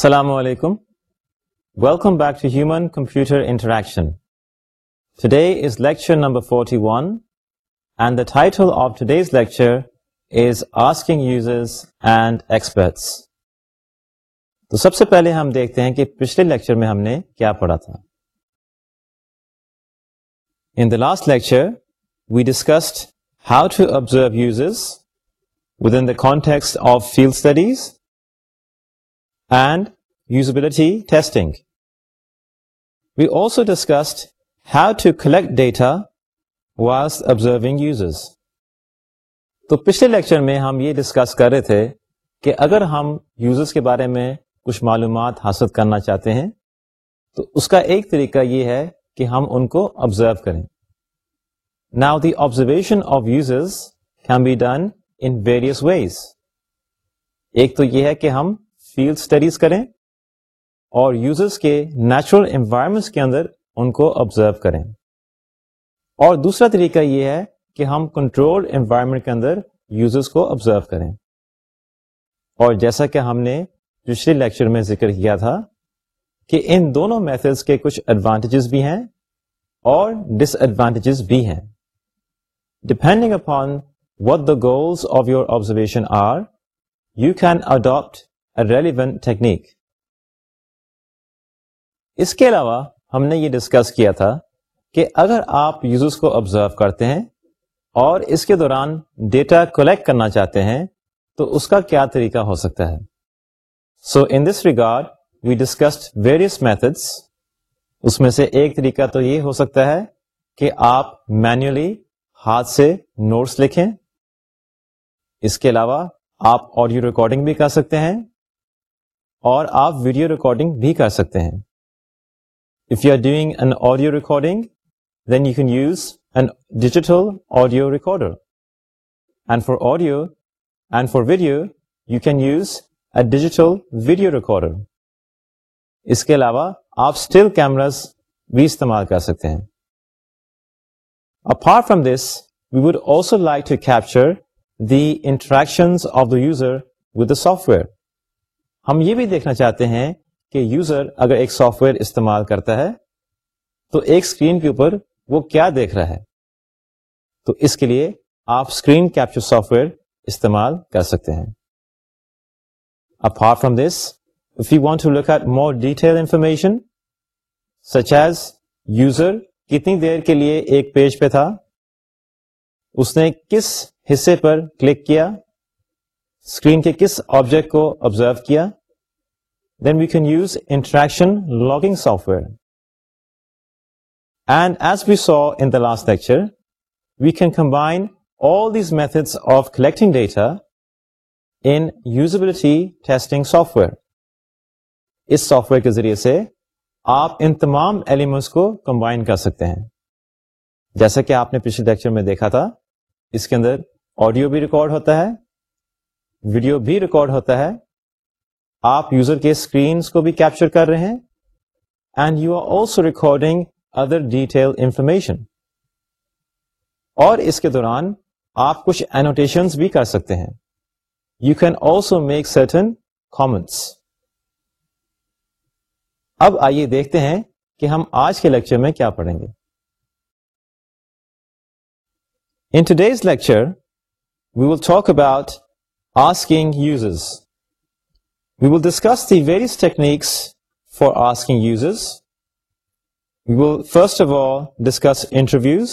السلام علیکم welcome back to human computer interaction today number forty one and the title of today تو سب سے پہلے ہم دیکھتے ہیں کہ پچھلے لیکچر میں ہم نے کیا پڑھا تھا in the last lecture we discussed how to observe users with in the context of field studies testing we also discussed data to collect users. تو پچھلے لیکچر میں ہم یہ ڈسکس کر رہے تھے کہ اگر ہم یوزرس کے بارے میں کچھ معلومات حاصل کرنا چاہتے ہیں تو اس کا ایک طریقہ یہ ہے کہ ہم ان کو آبزرو کریں now the observation of users can be done in various ways ایک تو یہ ہے کہ ہم فیلڈ اسٹڈیز کریں اور یوزرس کے نیچرل انوائرمنٹس کے اندر ان کو آبزرو کریں اور دوسرا طریقہ یہ ہے کہ ہم کنٹرول انوائرمنٹ کے اندر یوزرس کو آبزرو کریں اور جیسا کہ ہم نے پچھلے لیکچر میں ذکر کیا تھا کہ ان دونوں میتھڈس کے کچھ ایڈوانٹیجز بھی ہیں اور ڈس ایڈوانٹیجز بھی ہیں depending upon what the goals of your observation are you can adapt relevant technique اس کے علاوہ ہم نے یہ ڈسکس کیا تھا کہ اگر آپ یوزرس کو آبزرو کرتے ہیں اور اس کے دوران ڈیٹا کلیکٹ کرنا چاہتے ہیں تو اس کا کیا طریقہ ہو سکتا ہے so in this regard we discussed various methods اس میں سے ایک طریقہ تو یہ ہو سکتا ہے کہ آپ مینولی ہاتھ سے نوٹس لکھیں اس کے علاوہ آپ آڈیو ریکارڈنگ بھی کر سکتے ہیں اور آپ ویڈیو ریکارڈنگ بھی کر سکتے ہیں if you are doing an audio recording then you can use an digital audio recorder and for audio and for video you can use a digital video recorder اس کے علاوہ آپ اسٹل کیمراز بھی استعمال کر سکتے ہیں apart from this we also like to capture the interaction of the user with the software ہم یہ بھی دیکھنا چاہتے ہیں کہ یوزر اگر ایک سافٹ ویئر استعمال کرتا ہے تو ایک اسکرین کے اوپر وہ کیا دیکھ رہا ہے تو اس کے لیے آپ اسکرین کیپچر سافٹ ویئر استعمال کر سکتے ہیں apart from from this if you want to look at more detail information such as user کتنی دیر کے لیے ایک پیج پہ تھا اس نے کس حصے پر کلک کیا اسکرین کے کس آبجیکٹ کو آبزرو کیا then we can use interaction logging software and as we saw in the last lecture we can combine all these methods of collecting data in usability testing software اس software کے ذریعے سے آپ ان تمام elements کو combine کر سکتے ہیں جیسا کہ آپ نے پچھلے لیکچر میں دیکھا تھا اس کے اندر آڈیو بھی ریکارڈ ہوتا ہے ویڈیو بھی ریکارڈ ہوتا ہے آپ یوزر کے اسکرینس کو بھی کیپچر کر رہے ہیں and you are also recording other detail information اور اس کے دوران آپ کچھ اینوٹیشن بھی کر سکتے ہیں you can also make certain comments اب آئیے دیکھتے ہیں کہ ہم آج کے لیکچر میں کیا پڑھیں گے in today's lecture we will talk about asking یوزز we will discuss the various techniques for asking user we will first of all discuss interviews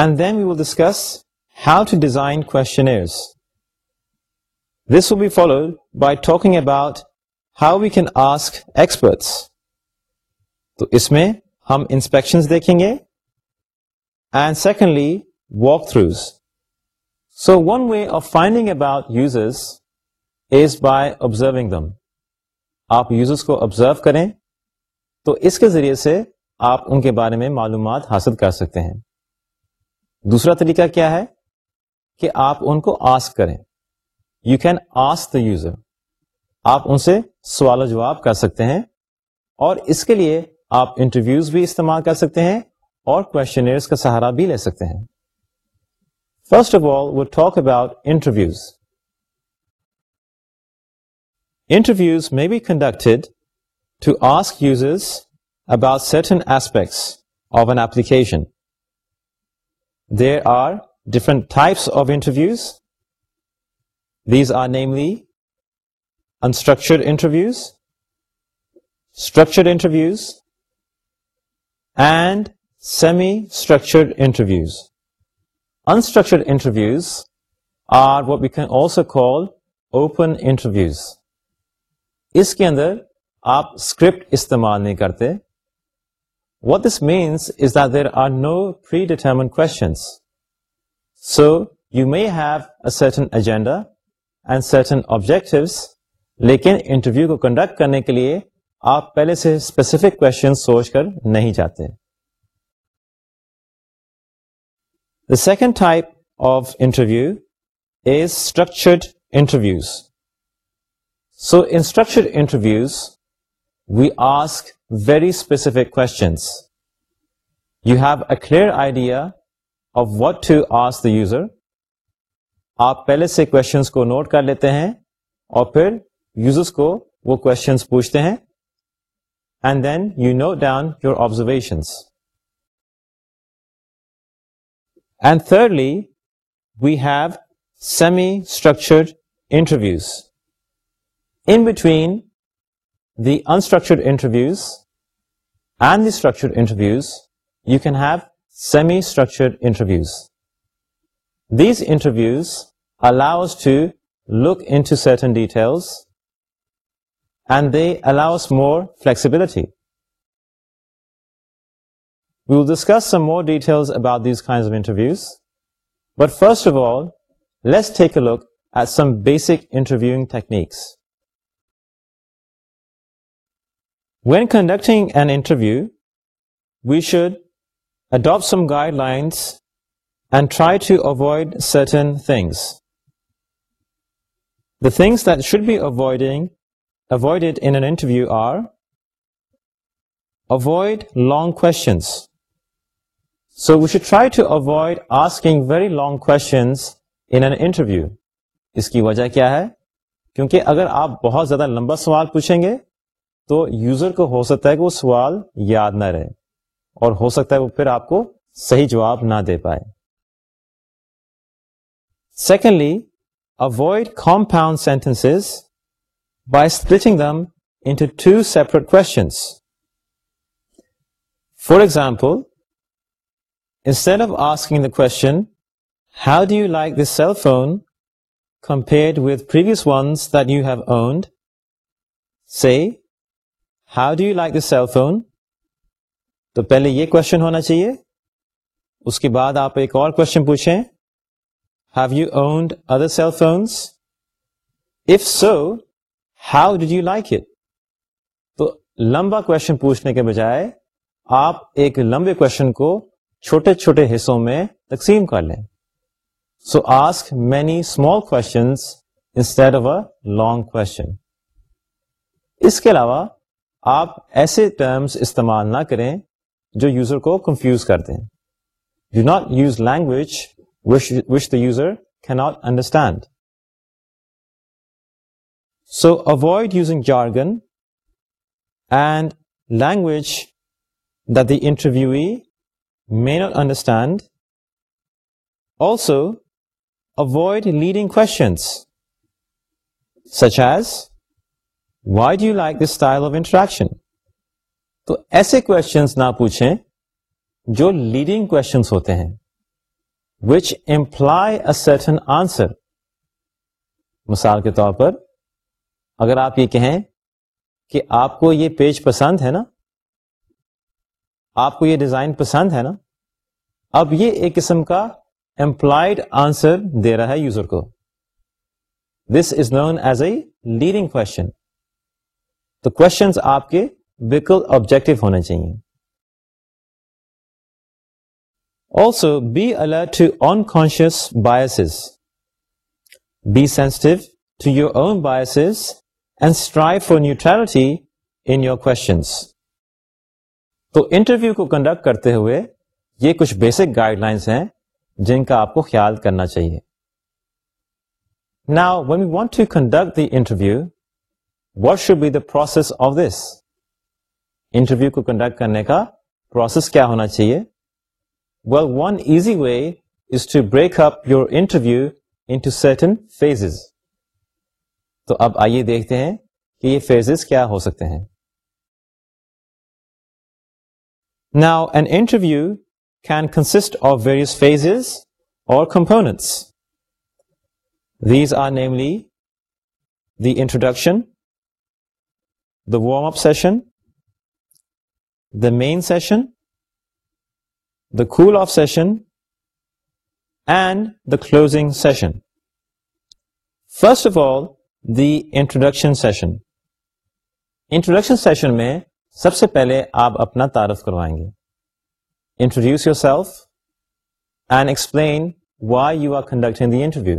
and then we will discuss how to design کو this will be followed by talking about how we can asks تو اس میں ہم inspection دیکھیں گے and secondly walkthroughs so one way of finding about users is by observing them آپ users کو observe کریں تو اس کے ذریعے سے آپ ان کے بارے میں معلومات حاصل کر سکتے ہیں دوسرا طریقہ کیا ہے کہ آپ ان کو آسک کریں you can ask the user آپ ان سے سوال و جواب کر سکتے ہیں اور اس کے لیے آپ انٹرویوز بھی استعمال کر سکتے ہیں اور کوشچنرس کا سہارا بھی لے سکتے ہیں First of all, we'll talk about interviews. Interviews may be conducted to ask users about certain aspects of an application. There are different types of interviews. These are namely unstructured interviews, structured interviews, and semi-structured interviews. Unstructured interviews also call open interviews اس کے اندر آپ script استعمال نہیں کرتے what this means there are no free determine لیکن interview کو conduct کرنے کے لیے آپ پہلے سے اسپیسیفک کوشچن سوچ کر نہیں جاتے second type of interview is structured interviews so unstructured interviews we ask very specific کوئیڈیا of what you ask the user آپ پہلے سے کوشچنس کو نوٹ کر لیتے ہیں اور پھر یوزرس کو وہ کوشچنس پوچھتے ہیں and then you note down your observations And thirdly, we have semi-structured interviews. In between the unstructured interviews and the structured interviews, you can have semi-structured interviews. These interviews allow us to look into certain details, and they allow us more flexibility. We will discuss some more details about these kinds of interviews. But first of all, let's take a look at some basic interviewing techniques. When conducting an interview, we should adopt some guidelines and try to avoid certain things. The things that should be avoided in an interview are: avoid long questions. So we should try to avoid asking very long interview. اس کی وجہ کیا ہے کیونکہ اگر آپ بہت زیادہ لمبا سوال پوچھیں گے تو یوزر کو ہو سکتا ہے کہ وہ سوال یاد نہ رہے اور ہو سکتا ہے وہ پھر آپ کو صحیح جواب نہ دے پائے secondly avoid compound sentence by splitting them into two separate for example instead of asking the question how do you like the cell phone compete with previous ones do have owned see how do you like the cell phone تو پہلے یہ question ہونا چاہیے اس کے بعد آپ ایک اور کوشچن پوچھیں have you owned other cell phones if so how do you like it تو لمبا کو پوچھنے کے بجائے آپ ایک لمبے کو چھوٹے چھوٹے حصوں میں تقسیم کر لیں so ask many small questions instead of a long question اس کے علاوہ آپ ایسے ٹرمز استعمال نہ کریں جو یوزر کو کنفیوز کر دیں do not use language which the user کی not understand so avoid using jargon and language that the interview may not understand. Also, avoid leading questions, such as, why do you like this style of interaction? تو ایسے questions نہ پوچھیں جو leading questions ہوتے ہیں, which imply a certain answer. مثال کے طور پر, اگر آپ یہ کہیں کہ آپ کو یہ پیج پسند ہے نا, آپ کو یہ ڈیزائن پسند ہے نا اب یہ ایک قسم کا امپلائڈ آنسر دے رہا ہے یوزر کو this is known as a leading question تو کوشچن آپ کے بالکل آبجیکٹو ہونے چاہیے also be alert to unconscious biases be sensitive to your own biases and strive for neutrality in your questions تو انٹرویو کو conduct کرتے ہوئے یہ کچھ بیسک گائیڈ لائنس ہیں جن کا آپ کو خیال کرنا چاہیے نا when you want to conduct the interview what should be the process of this interview کو کنڈکٹ کرنے کا پروسیس کیا ہونا چاہیے well one easy way is to break up your interview into certain phases تو اب آئیے دیکھتے ہیں کہ یہ فیزز کیا ہو سکتے ہیں Now, an interview can consist of various phases or components. These are namely the introduction, the warm-up session, the main session, the cool-off session, and the closing session. First of all, the introduction session. Introduction session mein سب سے پہلے آپ اپنا تعارف کروائیں گے introduce yourself and explain why you are conducting the interview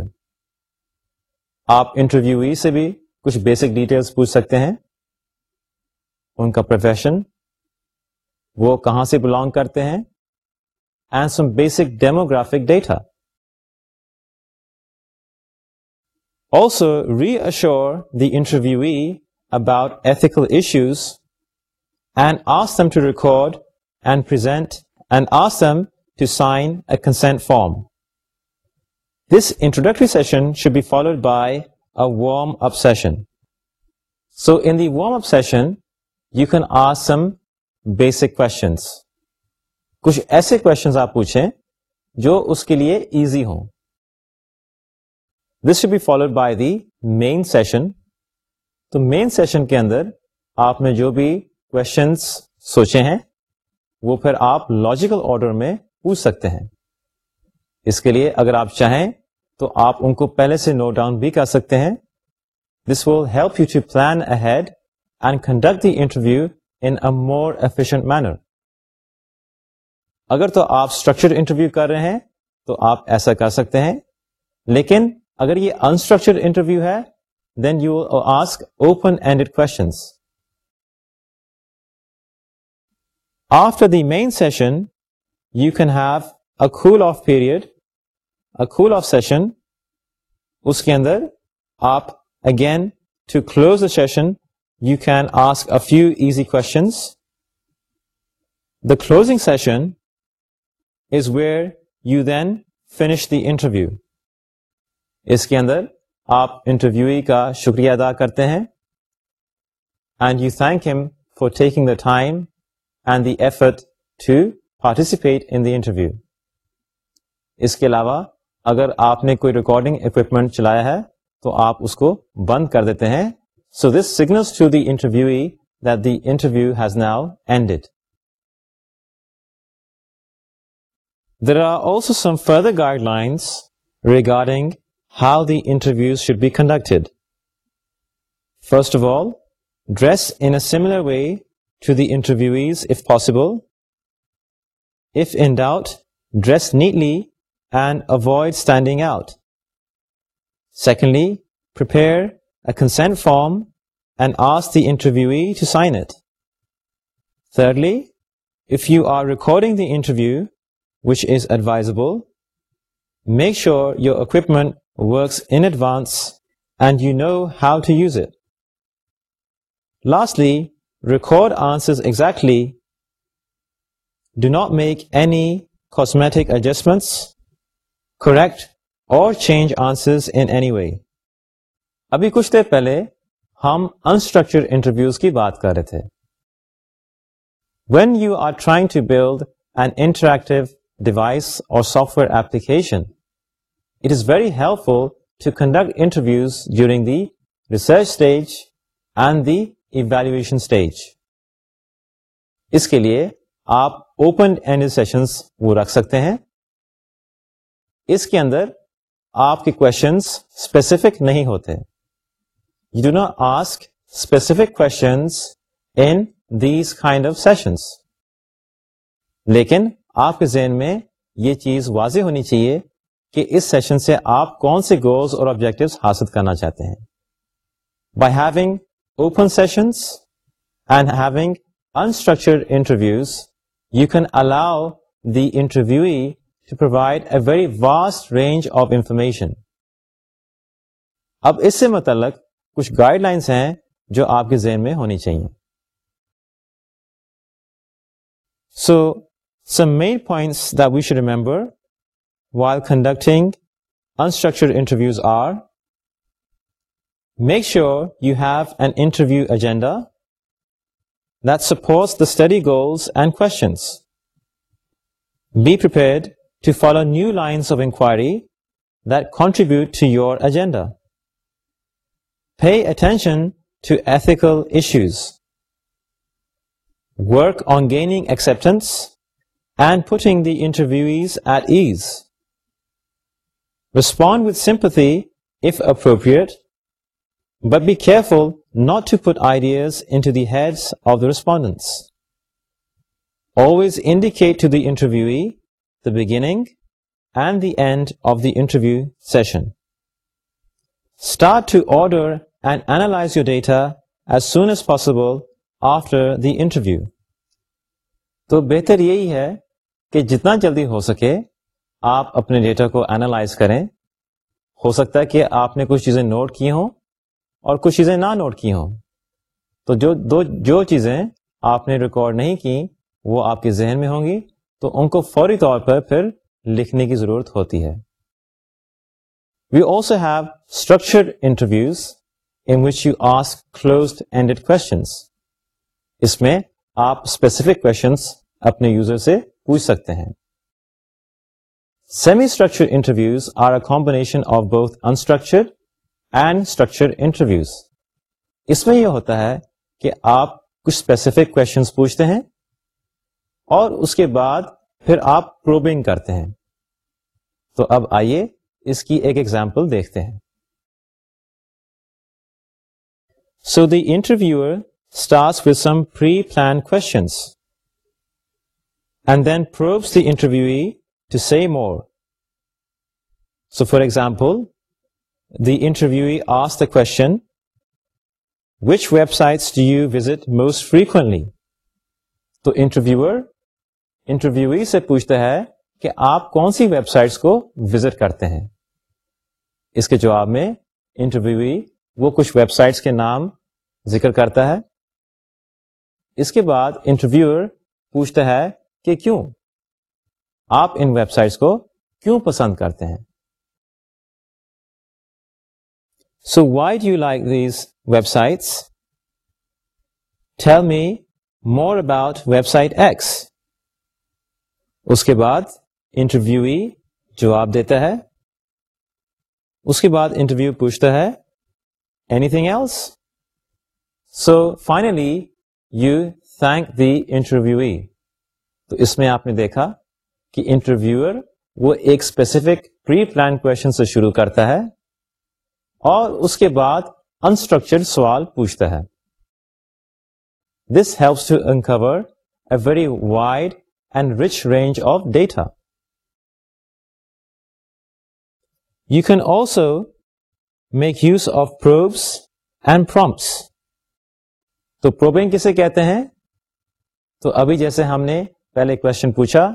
آپ interview سے بھی کچھ بیسک ڈیٹیلس پوچھ سکتے ہیں ان کا پروفیشن وہ کہاں سے بلانگ کرتے ہیں and some basic demographic data also reassure the interview about ethical issues so option you can ask some basic کو پوچھیں جو اس کے لیے ایزی ہوں this should be followed by the main session تو مین سیشن کے اندر آپ نے جو بھی کوشچنس سوچے ہیں وہ پھر آپ لاجیکل آرڈر میں پوچھ سکتے ہیں اس کے لیے اگر آپ چاہیں تو آپ ان کو پہلے سے نوٹ ڈاؤن بھی کر سکتے ہیں this will help you to plan ahead and conduct the interview in more efficient manner اگر تو آپ اسٹرکچرڈ انٹرویو کر رہے ہیں تو آپ ایسا کر سکتے ہیں لیکن اگر یہ انسٹرکچر انٹرویو ہے then you ask open ended کو after the main session you can have all off period of session اس کے اندر آپ again to close the session you can ask a few easy questions the closing session is where you then finish the interview اس کے اندر آپ interview کا شکریہ ادا کرتے ہیں اینڈ یو تھینک ہم for taking the time participate to participate interview اس کے علاوہ اگر آپ نے کوئی ریکارڈنگ اکوپمنٹ چلایا ہے تو آپ اس کو بند کر دیتے ہیں so this signal interview that the interview has now ended there are also some further guidelines regarding how the interview should be conducted first of all dress in similar way to the interviewees if possible. If in doubt, dress neatly and avoid standing out. Secondly, prepare a consent form and ask the interviewee to sign it. Thirdly, if you are recording the interview, which is advisable, make sure your equipment works in advance and you know how to use it. Lastly, record answers exactly do not make any cosmetic adjustment correct اور change answers in any way ابھی کچھ دیر پہلے ہم unstructured interviews کی بات کر رہے تھے when you are trying to build an interactive device or software application it is very helpful to conduct interviews during the research stage and the evaluation stage اس کے لیے آپ open end وہ رکھ سکتے ہیں اس کے اندر آپ کے کوشچنس اسپیسیفک نہیں ہوتے you do not of sessions لیکن آپ کے ذہن میں یہ چیز واضح ہونی چاہیے کہ اس سیشن سے آپ کون سے گولس اور آبجیکٹو حاصل کرنا چاہتے ہیں by having open sessions and having unstructured interviews you can allow the interview to provide a very vast range of information اب اس سے متعلق کچھ گائڈ لائنس ہیں جو آپ کے ذہن میں ہونی چاہیے so some main points the should remember while conducting unstructured interviews are Make sure you have an interview agenda that supports the study goals and questions. Be prepared to follow new lines of inquiry that contribute to your agenda. Pay attention to ethical issues. Work on gaining acceptance and putting the interviewees at ease. Respond with sympathy if appropriate but be careful not to put ideas into the head of the respondent always indicate to the interview beginning and the end of the interview session start to order and analyse you data as soon as possible after the interview تو بہتر یہی ہے کہ جتنا جلدی ہو سکے آپ اپنے ڈیٹا کو اینالائز کریں ہو سکتا ہے کہ آپ نے کچھ چیزیں نوٹ کی ہوں اور کچھ چیزیں نہ نوٹ کی ہوں تو جو دو جو چیزیں آپ نے ریکارڈ نہیں کی وہ آپ کے ذہن میں ہوں گی تو ان کو فوری طور پر پھر لکھنے کی ضرورت ہوتی ہے we also have structured interviews in which you ask اس میں آپ اسپیسیفک کوشچنس اپنے یوزر سے پوچھ سکتے ہیں semi interviews are a combination of بہت انسٹرکچرڈ انٹرویوز اس میں یہ ہوتا ہے کہ آپ کچھ اسپیسیفک کو پوچھتے ہیں اور اس کے بعد پھر آپ پروبنگ کرتے ہیں تو اب آئیے اس کی ایک ایگزامپل دیکھتے ہیں so the interview start with some pre plan کون probes the interview to see more so for example the interview آس the which websites do you visit most frequently تو انٹرویو انٹرویو سے پوچھتا ہے کہ آپ کون سی ویب سائٹس کو وزٹ کرتے ہیں اس کے جواب میں انٹرویوی وہ کچھ ویب سائٹس کے نام ذکر کرتا ہے اس کے بعد انٹرویو پوچھتا ہے کہ کیوں آپ ان ویب سائٹس کو کیوں پسند کرتے ہیں so why do you like these websites tell me more about website X اس کے بعد انٹرویو جواب دیتا ہے اس کے بعد انٹرویو پوچھتا ہے anything else so finally you thank the interview تو اس میں آپ نے دیکھا کہ انٹرویوئر وہ ایک اسپیسیفک پری پلان کو شروع کرتا ہے اور اس کے بعد انسٹرکچر سوال پوچھتا ہے this helps to uncover a very wide and rich range of data you can also make use of probes and prompts تو پروبنگ کسے کہتے ہیں تو ابھی جیسے ہم نے پہلے کوشچن پوچھا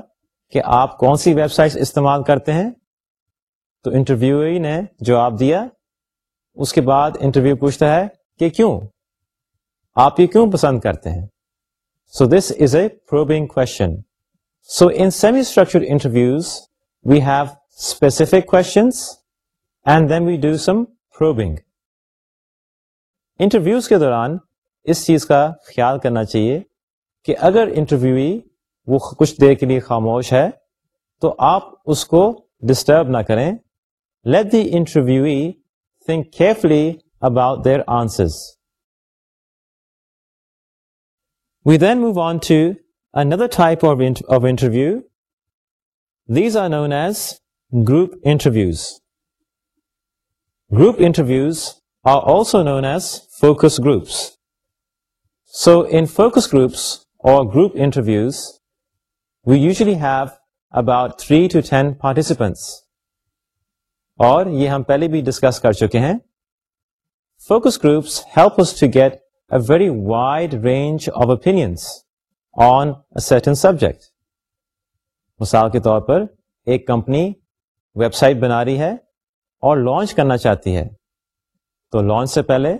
کہ آپ کون سی ویب سائٹ استعمال کرتے ہیں تو انٹرویو نے جواب دیا اس کے بعد انٹرویو پوچھتا ہے کہ کیوں آپ یہ کیوں پسند کرتے ہیں so this is a probing question so in semi structure interviews we have specific questions and then we do some probing interviews کے دوران اس چیز کا خیال کرنا چاہیے کہ اگر انٹرویو وہ کچھ دیر کے لیے خاموش ہے تو آپ اس کو ڈسٹرب نہ کریں let the interview think carefully about their answers. We then move on to another type of interview. These are known as group interviews. Group interviews are also known as focus groups. So in focus groups or group interviews, we usually have about 3 to 10 participants. اور یہ ہم پہلے بھی discuss کر چکے ہیں focus groups help to get a very wide range of opinions on certain subject مثال کے طور پر ایک کمپنی ویب سائٹ بنا رہی ہے اور لانچ کرنا چاہتی ہے تو لانچ سے پہلے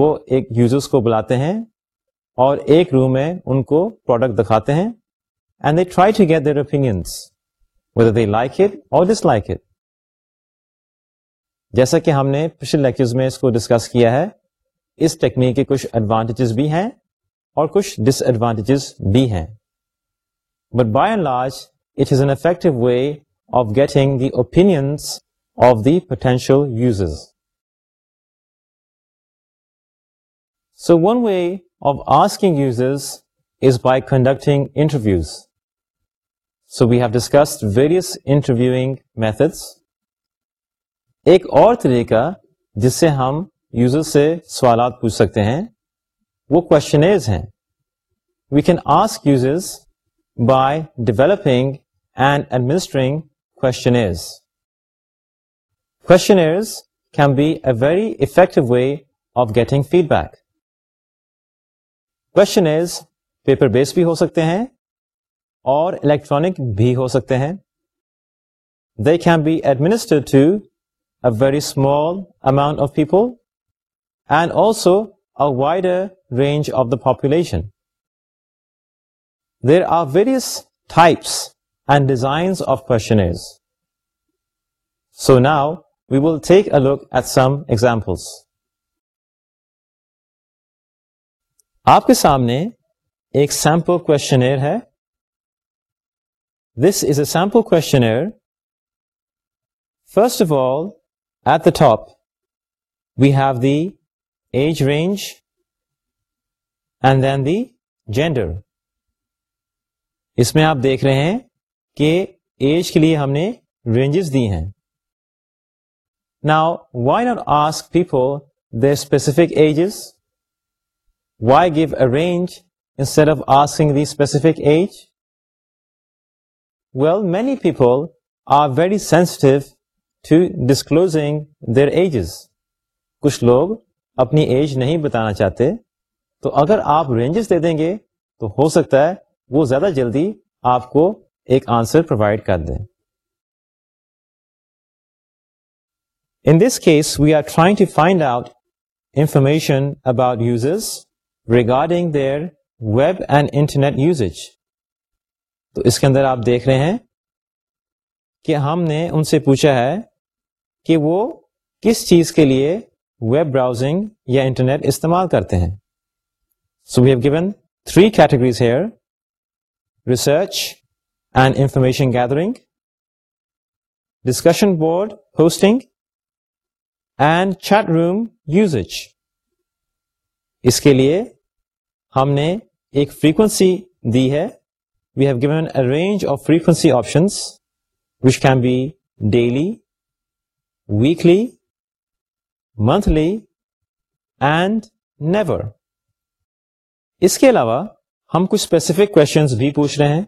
وہ ایک یوزرس کو بلاتے ہیں اور ایک روم میں ان کو پروڈکٹ دکھاتے ہیں and they try to get their opinions whether they like it or dislike it جیسا کہ ہم نے پچھلے لیکچر میں اس کو ڈسکس کیا ہے اس ٹیکنیک کے کچھ ایڈوانٹیجز بھی ہیں اور کچھ ڈس ایڈوانٹیجز بھی ہیں but by and large it is an effective way of getting the opinion of the potential uses so one way of asking uses is by conducting interviews so we have discussed various interviewing methods ایک اور طریقہ جس سے ہم user سے سوالات پوچھ سکتے ہیں وہ کوشچنیز ہیں we can ask users by developing and administering questions questions can be a very effective way of getting feedback questions paper based بھی ہو سکتے ہیں اور الیکٹرانک بھی ہو سکتے ہیں they can be administer to a very small amount of people and also a wider range of the population. There are various types and designs of questionnaires. So now we will take a look at some examples. آپ کے سامنے ایک sample questionnaire ہے this is a sample questionnaire first of all at the top we have the age range and then the gender اس میں آپ دیکھ رہے ہیں کہ ایج کے لیے ہم نے رینجز دی ہیں now why not ask people the specific ages why give a range instead of asking the specific age well many people are very sensitive to disclosing their ages کچھ لوگ اپنی ایج نہیں بتانا چاہتے تو اگر آپ رینجز دے دیں گے تو ہو سکتا ہے وہ زیادہ جلدی آپ کو ایک آنسر پرووائڈ کر دیں in this case we are trying to find out information about uses regarding their web and internet usage تو اس کے اندر آپ دیکھ رہے ہیں کہ ہم نے ان سے پوچھا ہے کہ وہ کس چیز کے لیے ویب براؤزنگ یا انٹرنیٹ استعمال کرتے ہیں so we have given three categories here research and information gathering discussion board hosting and chat room use اس کے لیے ہم نے ایک فریکوینسی دی ہے we have given a range of frequency options which can be daily weekly monthly and never اس کے علاوہ ہم کچھ اسپیسیفک کو بھی پوچھ رہے ہیں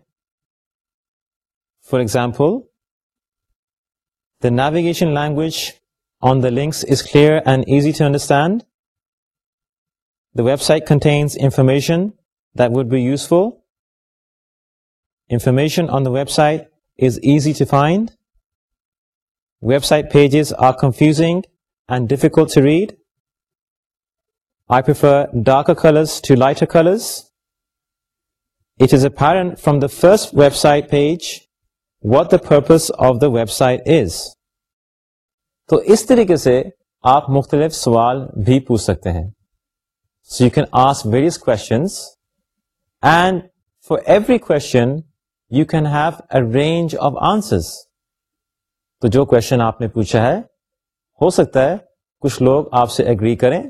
for example the navigation language on the links is clear and easy to understand the website contains information that would be useful information on the website is easy to find website pages are confusing and difficult to read I prefer dark colours to light colours it is a from the first website page what the purpose of the website is تو اس طریقے سے آپ مختلف سوال بھی پوچھ سکتے ہیں so you can various questions and for every question you can have a range of answers تو جو کوشچن آپ نے پوچھا ہے ہو سکتا ہے کچھ لوگ آپ سے اگری کریں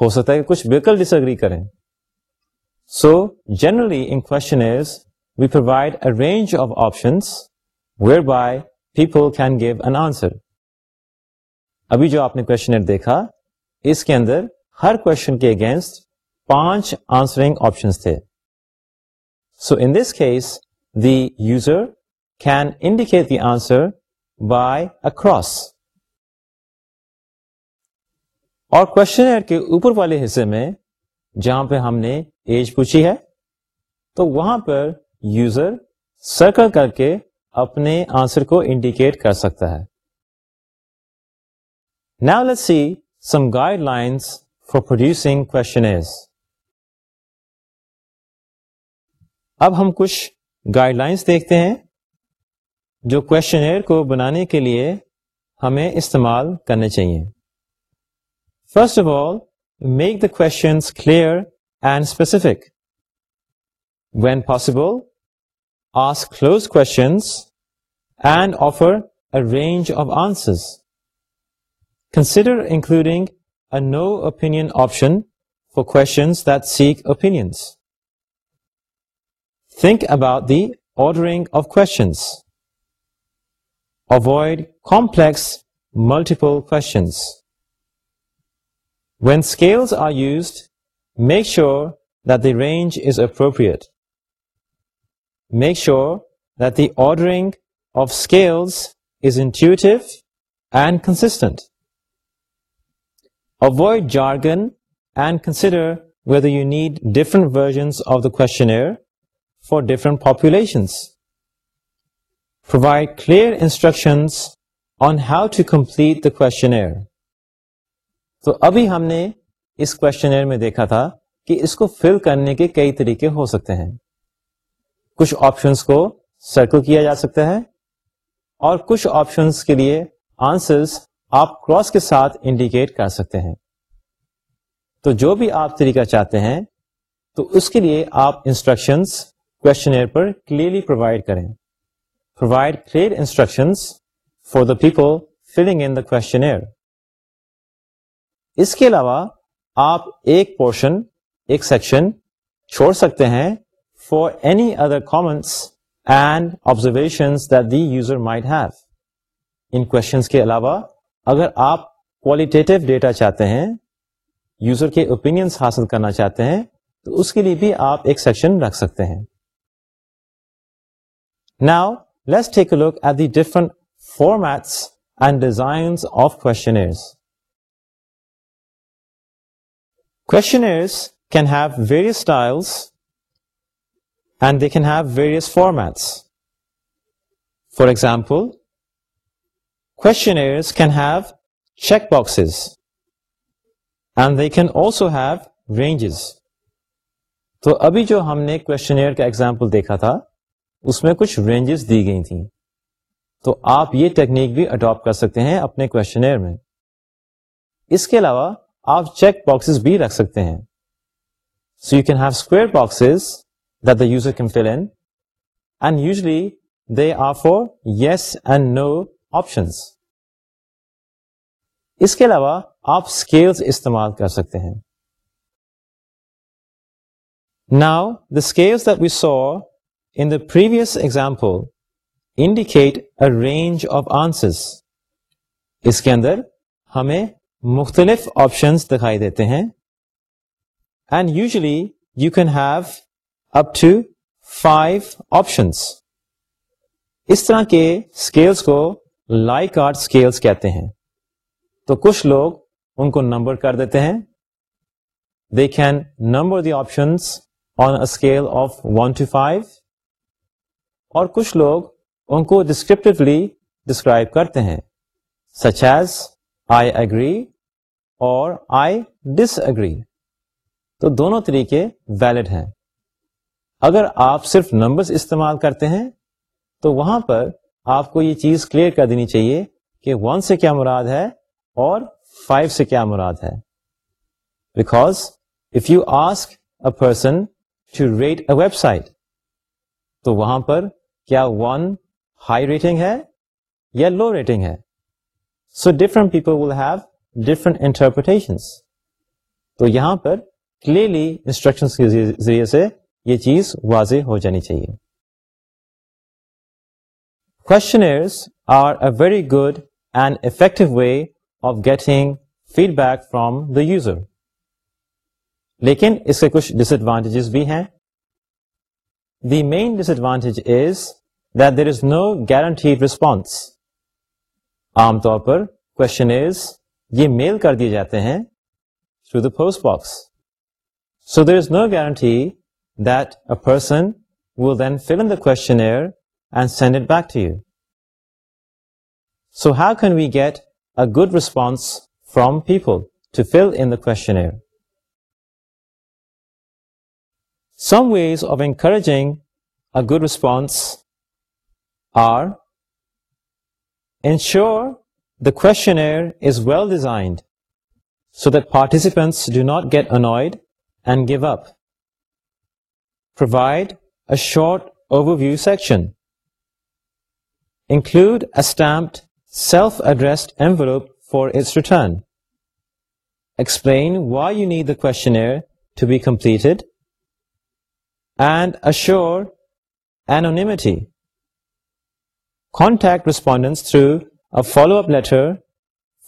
ہو سکتا ہے کہ کچھ بالکل ڈس اگری کریں so generally in question is we provide a range of options whereby people can give an answer ابھی جو آپ نے کوشچن دیکھا اس کے اندر ہر کوشچن کے اگینسٹ پانچ آنسرنگ آپشنس تھے so in this case the user ٹ کی آنسر بائی اکراس اور کوشچنر کے اوپر والے حصے میں جہاں پہ ہم نے ایج پوچھی ہے تو وہاں پر یوزر سرکل کر کے اپنے آنسر کو انڈیکیٹ کر سکتا ہے newly see some guidelines for producing کو اب ہم کچھ گائڈ لائنس دیکھتے ہیں جو کوشچنئر کو بنانے کے لیے ہمیں استعمال کرنے چاہیے first of all make the questions clear and specific when possible ask close questions and offer a range of answer consider including a no opinion option for questions that seek opinions think about the ordering of questions Avoid complex multiple questions. When scales are used, make sure that the range is appropriate. Make sure that the ordering of scales is intuitive and consistent. Avoid jargon and consider whether you need different versions of the questionnaire for different populations. provide clear instructions on how to complete the question تو ابھی ہم نے اس میں دیکھا تھا کہ اس کو فل کرنے کے کئی طریقے ہو سکتے ہیں کچھ آپشنس کو سرکل کیا جا سکتا ہے اور کچھ آپشنس کے لیے آنسرس آپ کراس کے ساتھ انڈیکیٹ کر سکتے ہیں تو جو بھی آپ طریقہ چاہتے ہیں تو اس کے لیے آپ انسٹرکشنس پر کلیئرلی پرووائڈ کریں instructions for the people filling in the questionnaire اس کے علاوہ آپ ایک پورشن ایک سیکشن چھوڑ سکتے ہیں for any other comments and observation کے علاوہ اگر آپ کوالٹیو ڈیٹا چاہتے ہیں یوزر کے اوپینئنس حاصل کرنا چاہتے ہیں تو اس کے لیے بھی آپ ایک سیکشن رکھ سکتے ہیں now take a look at the different formats and design of can have various style and they can have various formats for example can have check box and they can also have ranges تو ابھی جو ہم نے questionnaire کا example دیکھا تھا اس میں کچھ رینجز دی گئی تھیں تو آپ یہ ٹیکنیک بھی اڈاپٹ کر سکتے ہیں اپنے کوشچنئر میں اس کے علاوہ آپ چیک باکسز بھی رکھ سکتے ہیں so you can can have square boxes that the user fill in and usually they are for yes and no options اس کے علاوہ آپ اسکیلس استعمال کر سکتے ہیں now the we saw the purse example indicate range of answer اس کے اندر ہمیں مختلف آپشنس دکھائی دیتے ہیں and usually you can have options اس طرح کے اسکیلس کو لائی کارڈ اسکیلس کہتے ہیں تو کچھ لوگ ان کو نمبر کر دیتے ہیں دیکھ number the options on اکیل of one to five اور کچھ لوگ ان کو ڈسکرپٹیولی ڈسکرائب کرتے ہیں سچ ایز آئی اگری اور آئی ڈس ایگری تو دونوں طریقے ویلڈ ہیں اگر آپ صرف استعمال کرتے ہیں تو وہاں پر آپ کو یہ چیز کلیئر کر دینی چاہیے کہ ون سے کیا مراد ہے اور فائیو سے کیا مراد ہے because person to rate a website تو وہاں پر کیا ون ہائی ریٹنگ ہے یا لو ریٹنگ ہے so different people will have different interpretations تو یہاں پر کلیئرلی انسٹرکشنس کے ذریعے سے یہ چیز واضح ہو جانی چاہیے questionnaires are a very good and effective way of getting feedback from the user لیکن اس کے کچھ ڈس ایڈوانٹیجز بھی ہیں the main disadvantage is that there is no guarantee response عام طور پر کوشچنز یہ میل کر دیے جاتے ہیں تھرو دا فورس box so there is no guarantee person will then fill in questionnaire and send it back to you so how can we get a good response from people to fill in کو Some ways of encouraging a good response are: ensure the questionnaire is well designed so that participants do not get annoyed and give up. Provide a short overview section. Include a stamped, self-addressed envelope for its return. Explain why you need the questionnaire to be completed and assure N اونیمیٹی contact respondent through a follow up letter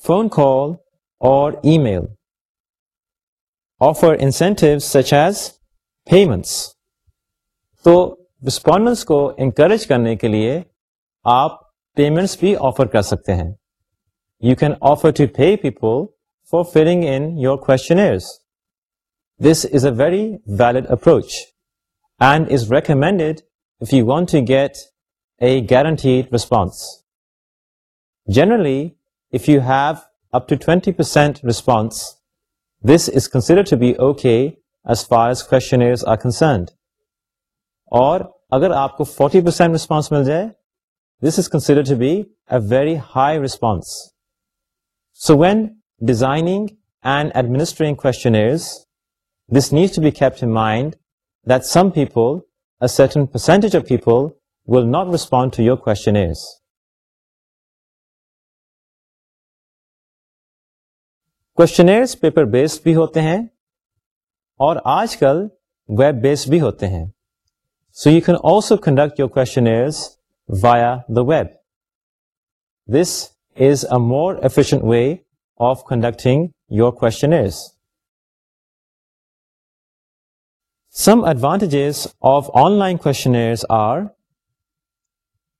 phone call اور email offer incentive such as payments تو respondents کو encourage کرنے کے لیے آپ payments بھی offer کر سکتے ہیں you can offer to pay people for filling in your questionnaire this is a very valid approach and is recommended if you want to get a guarantee response generally percent response this is consider as for کو اگر آپ کو forty percent response مل جائے this is consider very high response so when designing and administrating کو this needs be keep mind people certain percentage of people will not respond to your questionnaires paper based بھی ہوتے ہیں اور آج کل web based بھی ہوتے ہیں so you can also conduct your questionnaires via the web this is a more efficient way of conducting your questionnaires Some advantages of online questionnaires are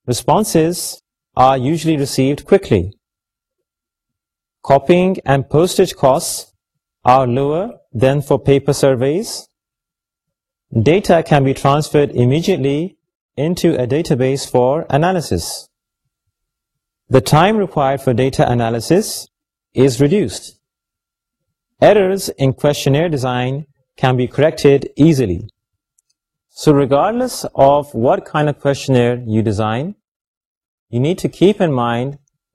responses are usually received quickly. Copying and postage costs are lower than for paper surveys. Data can be transferred immediately into a database for analysis. The time required for data analysis is reduced. Errors in questionnaire design so regard of work a you design you need to keep in mind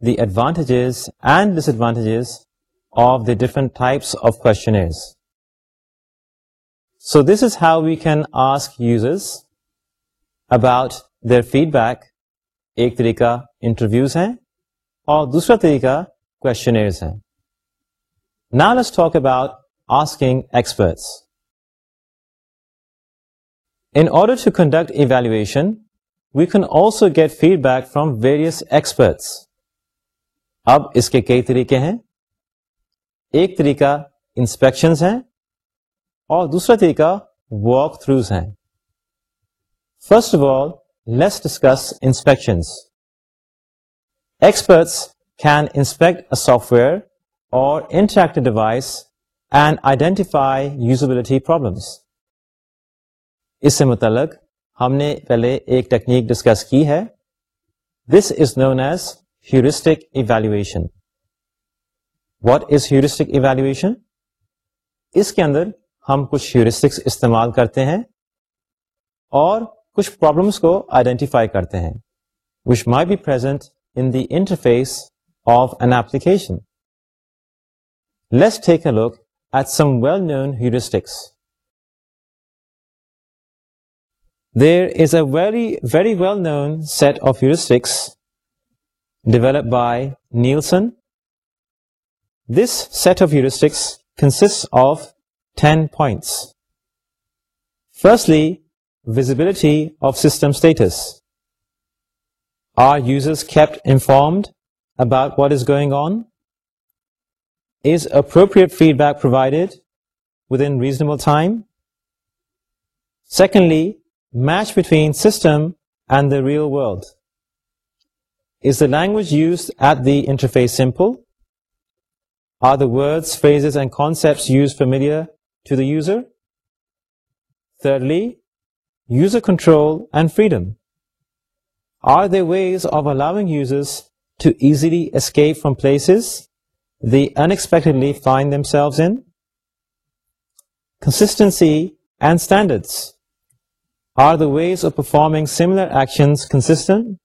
the advantage disadvantages of these so this is how we can ask یوز about their feedback ایک طریقہ interviews ہیں اور دوسرا طریقہ questionnaires ہیں نا لسٹ talk about asking experts order to conduct evaluation we can also get feedback from various experts اب اس کے کئی طریقے ہیں ایک طریقہ انسپیکشنز ہیں اور دوسرا طریقہ واک تھروز ہیں first of all let's discuss inspection experts can inspect software اور interact device and identify usability problems اس سے متعلق ہم نے پہلے ایک ٹیکنیک ڈسکس کی ہے this is known as heuristic evaluation what is heuristic evaluation اس کے اندر ہم کچھ ہیورسٹکس استعمال کرتے ہیں اور کچھ پرابلمس کو آئیڈینٹیفائی کرتے ہیں which my be present in the interface of an application let's take a look at some well known heuristics There is a very, very well-known set of heuristics developed by Nielsen. This set of heuristics consists of 10 points. Firstly, visibility of system status. Are users kept informed about what is going on? Is appropriate feedback provided within reasonable time? Secondly, match between system and the real world? Is the language used at the interface simple? Are the words, phrases, and concepts used familiar to the user? Thirdly, user control and freedom. Are there ways of allowing users to easily escape from places they unexpectedly find themselves in? Consistency and standards. Are the ways of performing similar actions consistent?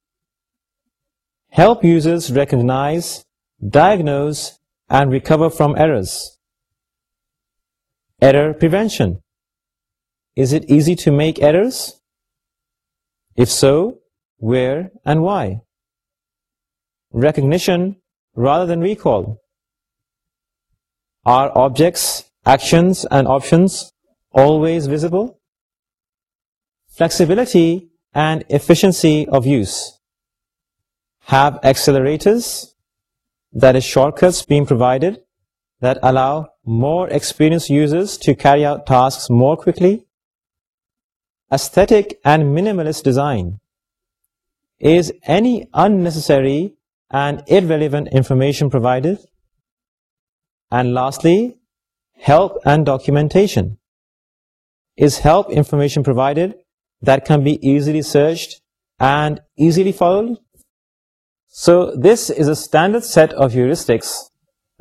Help users recognize, diagnose, and recover from errors. Error prevention. Is it easy to make errors? If so, where and why? Recognition rather than recall. Are objects, actions, and options always visible? flexibility and efficiency of use. Have accelerators, that is shortcuts being provided that allow more experienced users to carry out tasks more quickly. Aesthetic and minimalist design is any unnecessary and irrelevant information provided. And lastly, help and documentation is help information provided searched and easily followed so this is a set of heuristics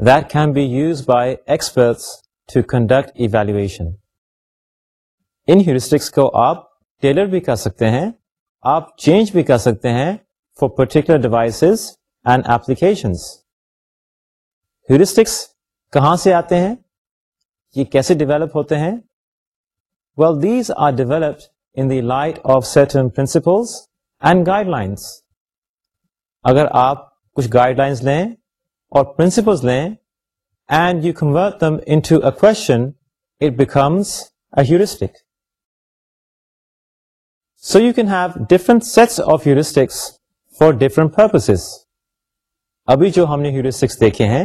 there can be use by ایکسپرٹسٹکس کو آپ tailor بھی کر سکتے ہیں آپ change بھی کر سکتے ہیں فور پرٹیکولر ڈیوائسز اینڈ ایپلیکیشنسٹکس کہاں سے آتے ہیں یہ کیسے ڈیولپ ہوتے ہیں well these are developed in the light of certain principles and guidelines اگر آپ کچھ گائیڈ لائنس لیں اور پرنسپلس لیں and you convert them into a a question it becomes heuristic so you can have different sets of heuristics for different purposes ابھی جو ہم نے ہیورسٹکس دیکھے ہیں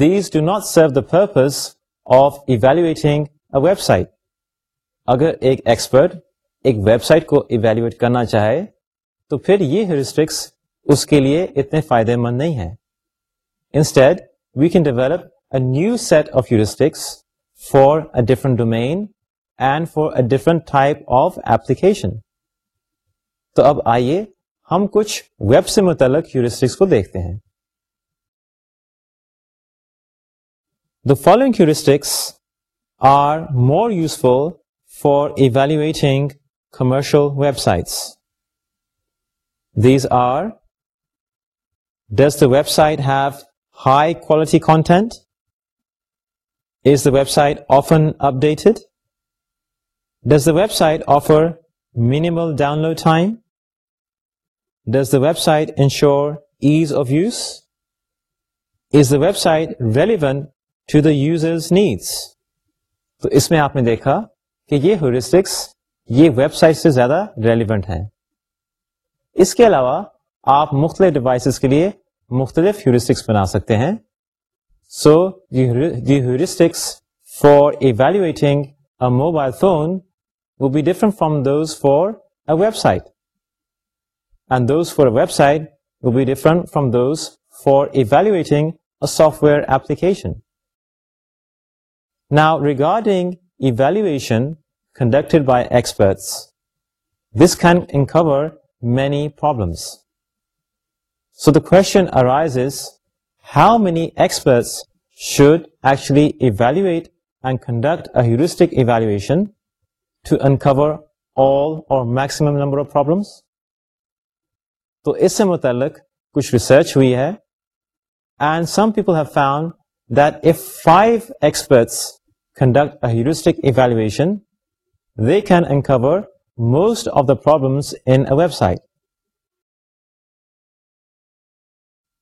these do not serve the purpose of evaluating a website اگر ایک expert ایک website کو ایویلویٹ کرنا چاہے تو پھر یہ ہیورسٹکس اس کے لیے اتنے فائدے مند نہیں ہے instead we can develop a new set of heuristics for a different domain and for a different type of application تو اب آئیے ہم کچھ ویب سے متعلق ہیورسٹکس کو دیکھتے ہیں the following heuristics are more useful for evaluating commercial website these are does the website have high quality content is the website often update does the website offer minimum download تھا does the website ensure ease of use is the website relevant to the users needs تو اس میں آپ نے دیکھا کہ یہ ہو ریسٹکس یہ ویب سائٹ سے زیادہ ریلیونٹ ہے اس کے علاوہ آپ مختلف ڈیوائسز کے لیے مختلف ہیورسٹکس بنا سکتے ہیں so heuristics for E a mobile phone would be different from those for a website and those for website would be different from those for E a software application now regarding evaluation conducted by experts. This can uncover many problems. So the question arises, how many experts should actually evaluate and conduct a heuristic evaluation to uncover all or maximum number of problems? تو اس سے متعلق کچھ research ہوئی ہے and some people have found that if five experts conduct a heuristic evaluation they can uncover most of the problems in a website.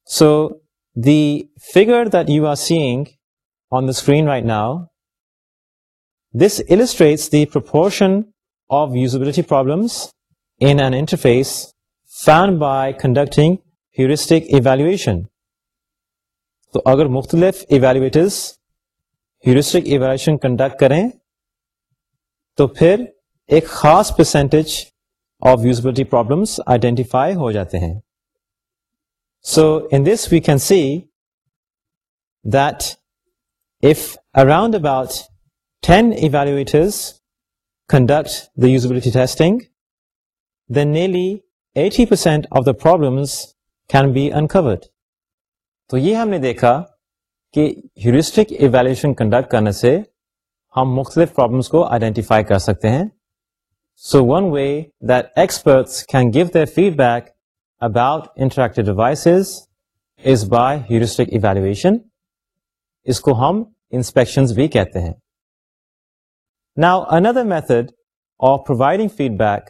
So the figure that you are seeing on the screen right now, this illustrates the proportion of usability problems in an interface found by conducting heuristic evaluation. تو اگر مختلف ایویلویٹرس heuristic ایویلیشن conduct کریں تو پھر ایک خاص percentage of usability problems identify ہو جاتے ہیں so in this we can see that if around about ten evaluators conduct the usability testing then nearly eighty percent of the problems can be uncovered تو یہ ہم نے دیکھا کہ heuristic evaluation conduct کرنے سے ہم مختلف پرابلمس کو آئیڈینٹیفائی کر سکتے ہیں so one way that experts can give their feedback about interactive devices is by heuristic evaluation اس کو ہم انسپیکشنز بھی کہتے ہیں now another method of providing feedback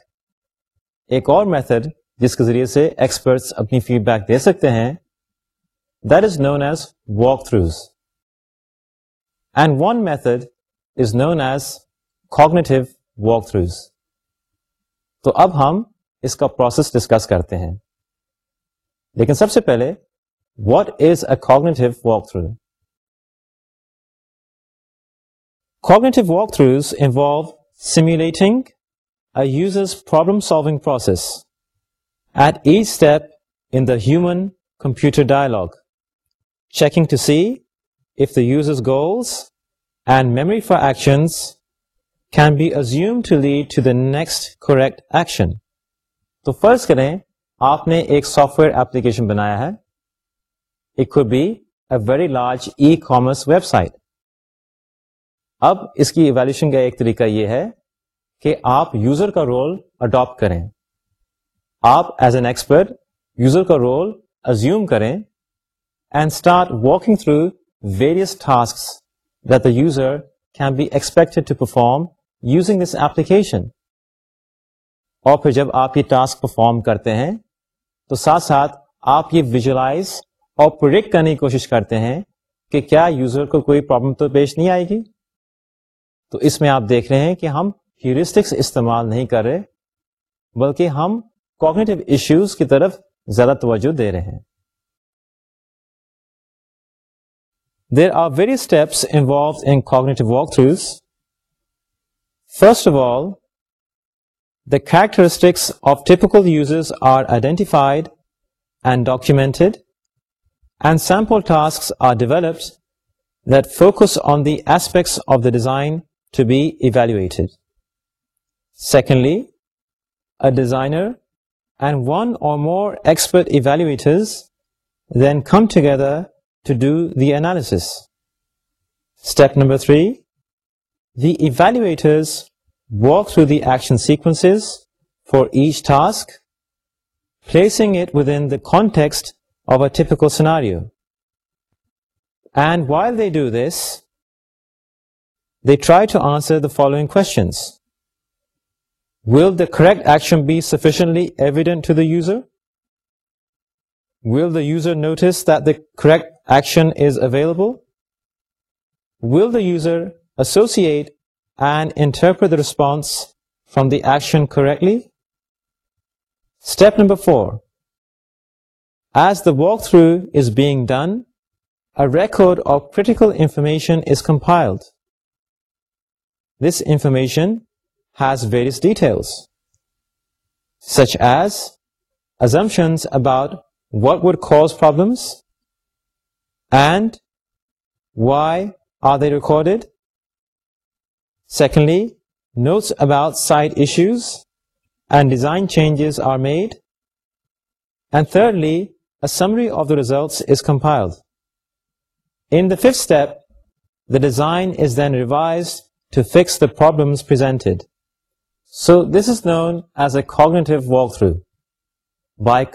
ایک اور میتھڈ جس کے ذریعے سے ایکسپرٹس اپنی فیڈ بیک دے سکتے ہیں that is known as walkthroughs and one method known as cognitive walkthroughs تو اب ہم اس کا پروسیس ڈسکس کرتے ہیں لیکن سب سے پہلے what is a cognitive walkthrough cognitive walkthroughs involve simulating a user's problem solving process at each step in the human computer dialogue checking to see if the user's goals memory for action can be ایوم to lead the next correct action تو فرض کریں آپ نے ایک software application بنایا ہے it could be a very large e commerce website اب اس کی ایویلوشن کا ایک طریقہ یہ ہے کہ آپ یوزر کا رول اڈاپٹ کریں آپ ایز این ایکسپرٹ یوزر کا رول ازیوم کریں and start walking through various task that the user can be expected to perform using this application اور پھر جب آپ یہ ٹاسک پرفارم کرتے ہیں تو ساتھ ساتھ آپ یہ ویژلائز اور پروڈکٹ کرنے کی کوشش کرتے ہیں کہ کیا یوزر کو کوئی پرابلم تو پیش نہیں آئے گی تو اس میں آپ دیکھ رہے ہیں کہ ہم ہیورسٹکس استعمال نہیں کر رہے بلکہ ہم کوگنیٹو ایشوز کی طرف زیادہ توجہ دے رہے ہیں there are very steps first آفائیڈ سیپلس آپ فوکس آن ایسپ design second one come together to do the analysis. Step number 3, the evaluators walk through the action sequences for each task, placing it within the context of a typical scenario. And while they do this, they try to answer the following questions. Will the correct action be sufficiently evident to the user? Will the user notice that the correct action is available? Will the user associate and interpret the response from the action correctly? Step number 4. As the walkthrough is being done, a record of critical information is compiled. This information has various details, such as assumptions about what would cause problems, and why are they recorded. Secondly, notes about site issues and design changes are made. And thirdly, a summary of the results is compiled. In the fifth step, the design is then revised to fix the problems presented. So this is known as a cognitive walkthrough. Feed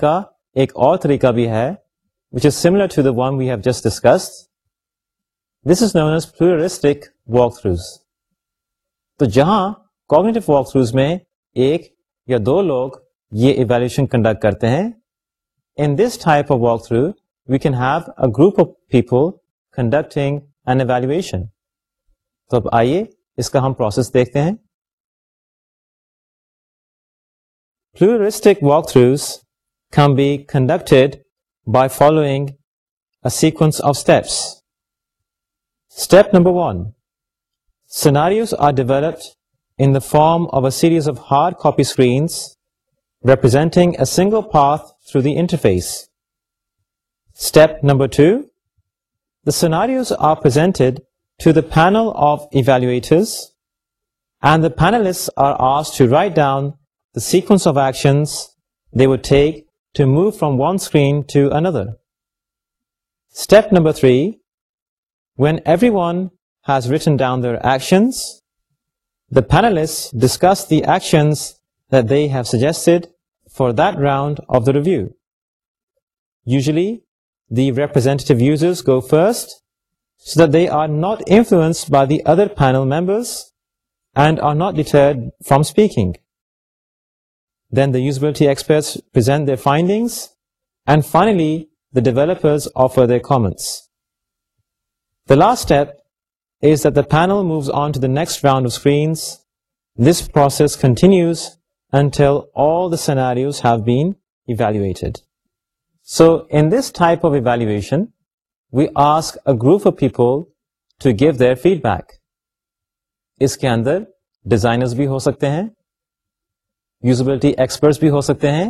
کا ایک اور طریقہ بھی ہے تو جہاں cognitive walk throws میں ایک یا دو لوگ یہ ایویلوشن کنڈکٹ کرتے ہیں in this type of walkthrough we can have a group of people conducting and evaluation تو اب آئیے اس کا ہم پروسیس دیکھتے ہیں pluralistic walkthroughs can be conducted by following sequence of steps step number one scenarios are developed in the form of a series of hard copy screens representing a single path through the interface Step number two, the scenarios are presented to the panel of evaluators and the panelists are asked to write down the sequence of actions they would take to move from one screen to another. Step number three, when everyone has written down their actions, the panelists discuss the actions that they have suggested for that round of the review. Usually, last step is that the final moves آنکس round continued so in this type of evaluation we ask group of people to give dead back اس کے اندر designers بھی ہو سکتے ہیں usability experts بھی ہو سکتے ہیں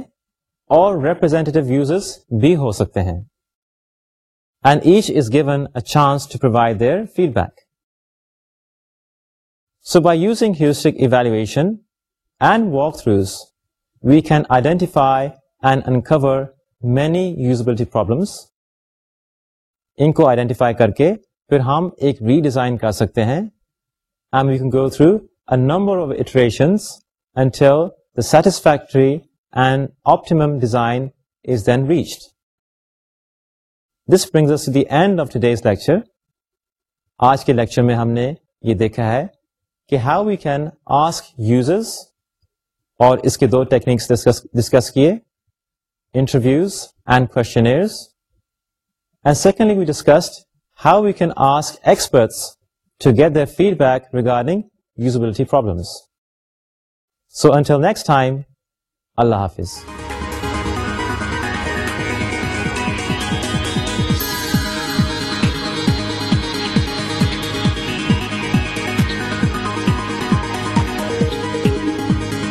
اور ریپرزینٹیو یوزرس بھی ہو سکتے ہیں and each is given a chance to provide their feedback so by using heuristic evaluation and walkthroughs we can identify and uncover many usability problems ان کو آئیڈینٹیفائی کر کے پھر ہم ایک ری ڈیزائن کر سکتے ہیں and we can go through a number of iterations the satisfactory and optimum design is then reached this brings the end of today's lecture آج کے لیکچر میں ہم نے یہ دیکھا ہے کہ how we can ask users اور اس کے دو ٹیکنیکس ڈسکس کیے انٹرویوز اینڈ کون secondly we discussed how you can ask experts to get the feedback regarding usability problems so until next time Allah حافظ